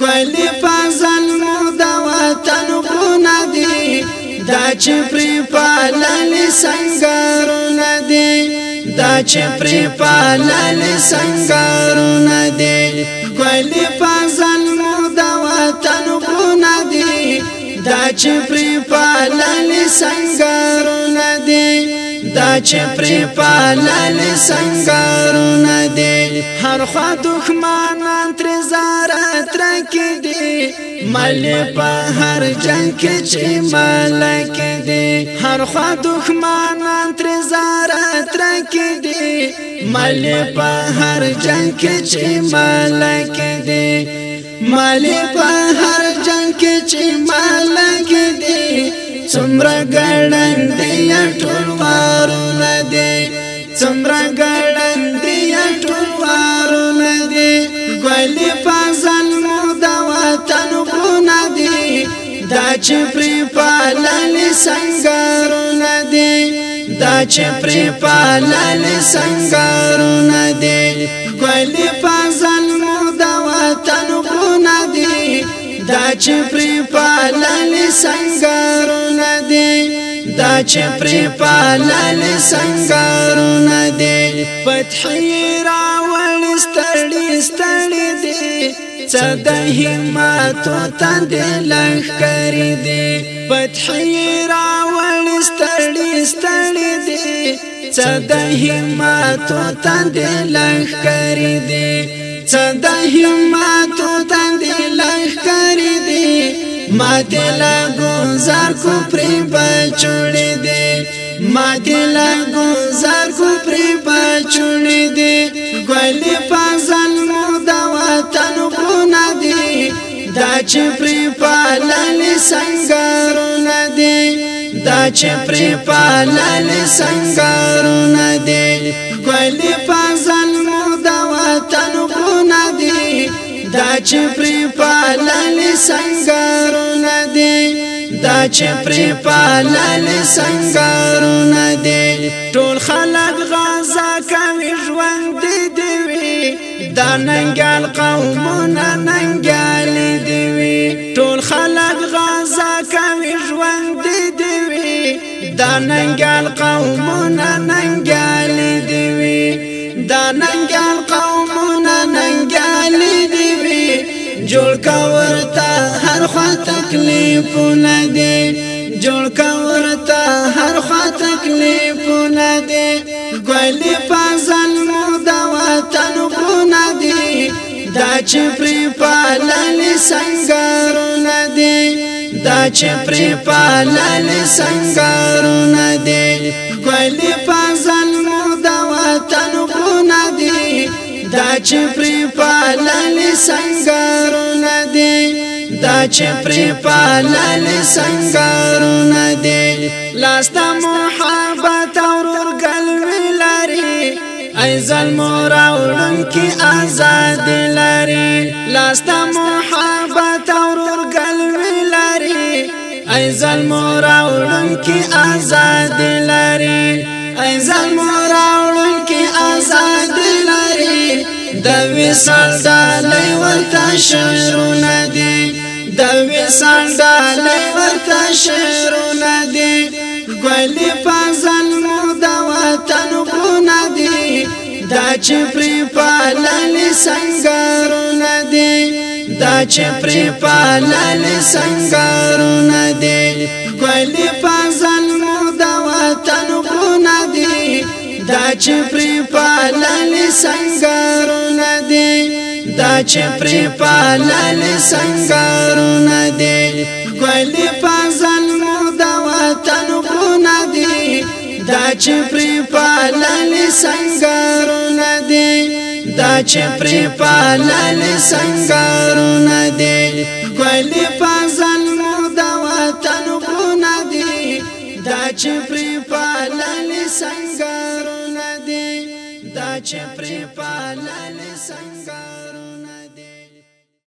ګلی پزل مو د وطن غونه دی دا چې پر پالل سنگار ندی دا چې پر پالل سنگار ندی ګلی پزل مو د وطن غونه دی دا چې پر پالل سنگار ندی دا چې پر پالل سنگار ندی هر خوا دښمنان تر زاره تر کې دي مل په هر جنگ کې چې ملک دي هر خوا دښمنان تر زاره تر کې دي مل په هر جنگ کې چې ملک دي مل په هر جنگ کې چې ملک دي څومره ګړندې ټول مارو نه دي څومره دا چې پر پالل سنگارونه دي دا چې پر پالل سنگارونه دي خپل فضل مو د وطن غونه دي دا چې پر پالل سنگارونه دي دا چې پر پالل سنگارونه دي فتح راوړ ستړي ستړي دي څه د همت تندې لښکرې دي فتح راول ستړي ستړي دي څه د همت تندې لښکرې دي څه د همت تندې لښکرې دي ماته لا ګزار کو پرې بچړې دي ماته لا ګزار کو پرې بچړې دي ګل چې پری پالل سنگارونه دي دا چې پری پالل سنگارونه دي خپل فضل مو د وطن غونه دي دا چې پری پالل سنگارونه دي دا چې پری پالل سنگارونه دي ټول خلک غزا کوي ژوند دي وي دا ننګال قومونه ننګ دا ننګال قومونه ننګال دی وی دا ننګال قومونه ننګال دی وی جوړ کا ورته هر خوا تکلیفونه دی جوړ کورتا هر خوا تکلیفونه دي ګل پزل مو د وطن بونه دي دا چې پر پالل سنگارونه دي دا چې پر پالل سنگارونه دي ګل پزل مو د وطن خونه دي دا چې پر پالل سنگارونه دي دا چې پر پالل سنگارونه دي لاستا محبت اورور ګل ویلاري ای ظلم راوړم کی آزاد لري لاستا محبت ای ظلم راولم کی آزاد لري ای ظلم راولم کی آزاد لري د وسل دالای ورته شعرونه دي د وسل دالای ورته شعرونه دي ګل په ظلم د وطن غونه دي دا چې پر پالل څنګه رونه دي دا چې پر پالل سنگارونه دي ګل فضل مو د وطن غونه دي دا چې پر پالل سنگارونه دي دا چې پر پالل سنگارونه دي ګل فضل مو د وطن غونه دي دا چې پر پالل سنگارونه دي دا چې پر پالل سنگارونه دي ګل فضل مو د وطن بونه دي دا چې پر پالل سنگارونه دي دا چې پر پالل سنگار